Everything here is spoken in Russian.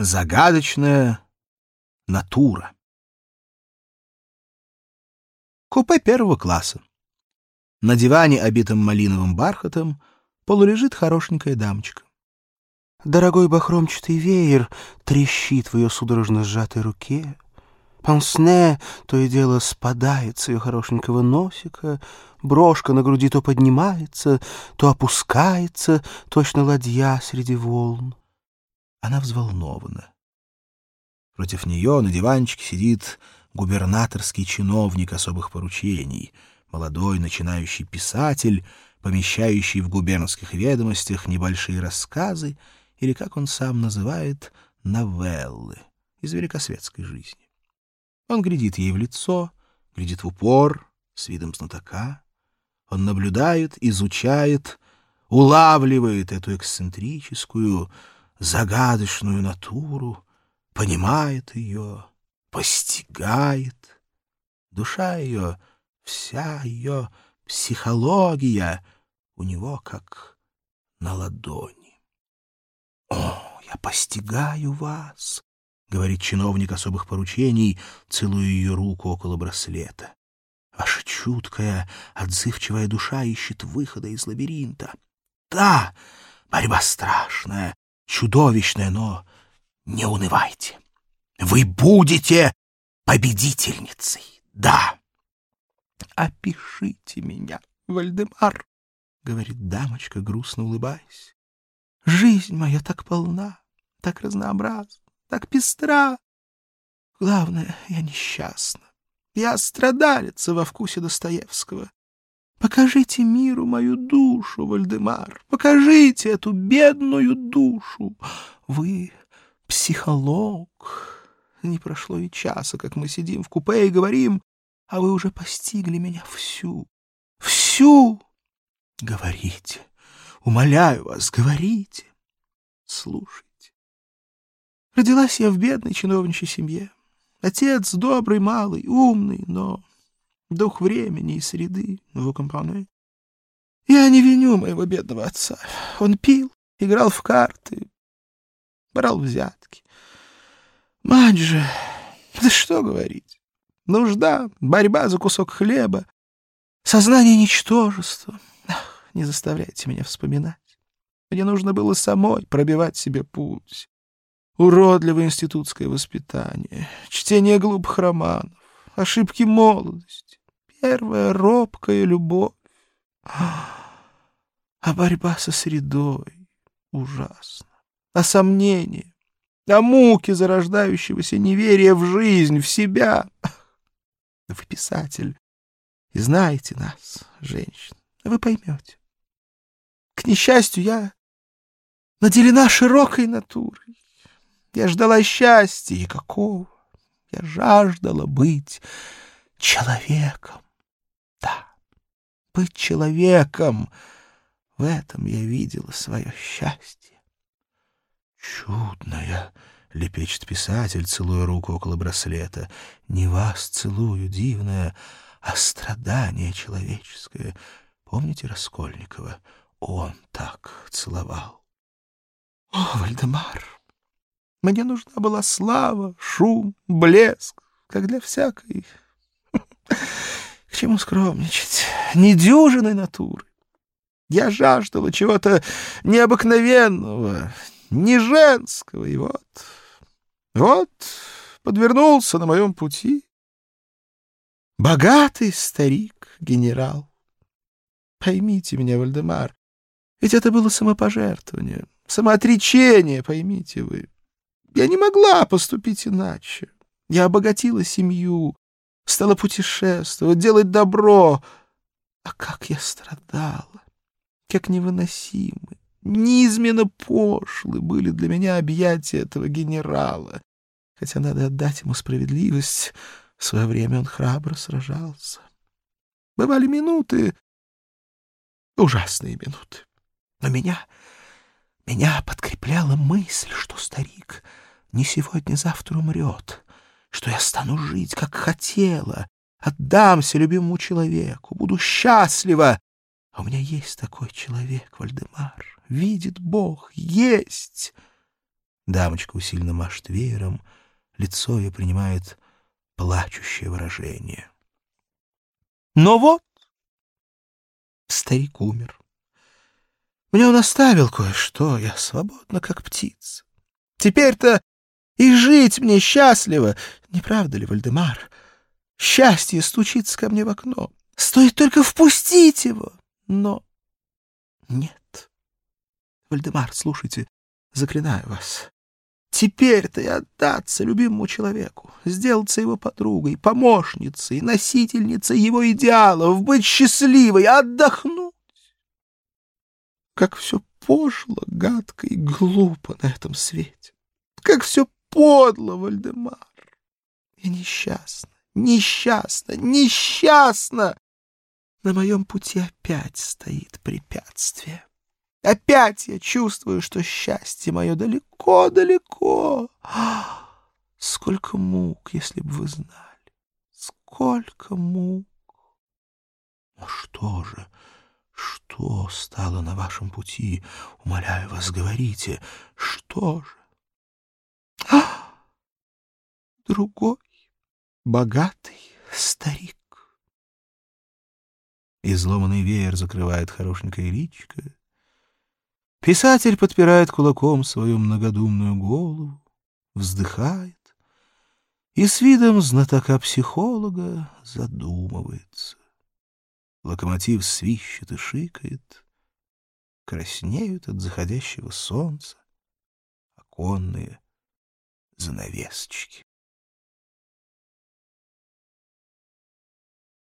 Загадочная натура. Купе первого класса. На диване, обитом малиновым бархатом, полулежит хорошенькая дамочка. Дорогой бахромчатый веер трещит в ее судорожно сжатой руке. Пансне то и дело спадает с ее хорошенького носика, брошка на груди то поднимается, то опускается, точно ладья среди волн. Она взволнована. Против нее на диванчике сидит губернаторский чиновник особых поручений, молодой начинающий писатель, помещающий в губернских ведомостях небольшие рассказы или, как он сам называет, новеллы из великосветской жизни. Он глядит ей в лицо, глядит в упор, с видом знатока. Он наблюдает, изучает, улавливает эту эксцентрическую, загадочную натуру, понимает ее, постигает. Душа ее, вся ее психология у него как на ладони. «О, я постигаю вас!» — говорит чиновник особых поручений, целуя ее руку около браслета. Ваша чуткая, отзывчивая душа ищет выхода из лабиринта. Да, борьба страшная, чудовищное, но не унывайте. Вы будете победительницей, да. «Опишите меня, Вальдемар», — говорит дамочка, грустно улыбаясь. «Жизнь моя так полна, так разнообразна, так пестра. Главное, я несчастна. Я страдалица во вкусе Достоевского. Покажите миру мою душу, Вальдемар. Покажите эту бедную душу. Вы психолог. Не прошло и часа, как мы сидим в купе и говорим, а вы уже постигли меня всю. Всю! Говорите. Умоляю вас, говорите. Слушайте. Родилась я в бедной чиновничьей семье. Отец добрый, малый, умный, но дух времени и среды, вы компоне. Я не виню моего бедного отца. Он пил, играл в карты, брал взятки. Мать же, да что говорить. Нужда, борьба за кусок хлеба, сознание ничтожества. Ах, не заставляйте меня вспоминать. Мне нужно было самой пробивать себе путь. Уродливое институтское воспитание, чтение глупых романов, ошибки молодости первая робкая любовь. А борьба со средой ужасна. А сомнение, а муки зарождающегося неверия в жизнь, в себя. Вы писатель и знаете нас, женщин, вы поймете. К несчастью, я наделена широкой натурой. Я ждала счастья, и какого? Я жаждала быть человеком. Быть человеком — в этом я видела свое счастье. Чудная, — лепечет писатель, целуя руку около браслета. Не вас целую, дивное, а страдание человеческое. Помните Раскольникова? Он так целовал. О, Вальдемар, мне нужна была слава, шум, блеск, как для всякой чему скромничать? Недюжиной натуры. Я жаждала чего-то необыкновенного, не женского, и вот... Вот подвернулся на моем пути богатый старик-генерал. Поймите меня, Вальдемар, ведь это было самопожертвование, самоотречение, поймите вы. Я не могла поступить иначе. Я обогатила семью, стала путешествовать, делать добро. А как я страдала, как невыносимы, низменно пошлы были для меня объятия этого генерала. Хотя надо отдать ему справедливость, в свое время он храбро сражался. Бывали минуты, ужасные минуты, но меня, меня подкрепляла мысль, что старик не сегодня-завтра умрет, что я стану жить, как хотела, отдамся любимому человеку, буду счастлива. А у меня есть такой человек, Вальдемар, видит Бог, есть. Дамочка усиленно машет веером, лицо ее принимает плачущее выражение. Но вот старик умер. Мне он оставил кое-что, я свободна, как птица. Теперь-то и жить мне счастливо, не правда ли, Вальдемар? Счастье стучится ко мне в окно. Стоит только впустить его. Но нет. Вальдемар, слушайте, заклинаю вас. Теперь-то и отдаться любимому человеку, сделаться его подругой, помощницей, носительницей его идеалов, быть счастливой, отдохнуть. Как все пошло, гадко и глупо на этом свете. Как все подло, Вальдемар. Я несчастна, несчастна, несчастна. На моем пути опять стоит препятствие. Опять я чувствую, что счастье мое далеко-далеко. Сколько мук, если бы вы знали. Сколько мук. Ну что же, что стало на вашем пути? Умоляю вас, говорите, что же? А! Другой, богатый старик. Изломанный веер закрывает хорошенькая личка. Писатель подпирает кулаком свою многодумную голову, вздыхает и с видом знатока-психолога задумывается. Локомотив свищет и шикает, краснеют от заходящего солнца оконные занавесочки.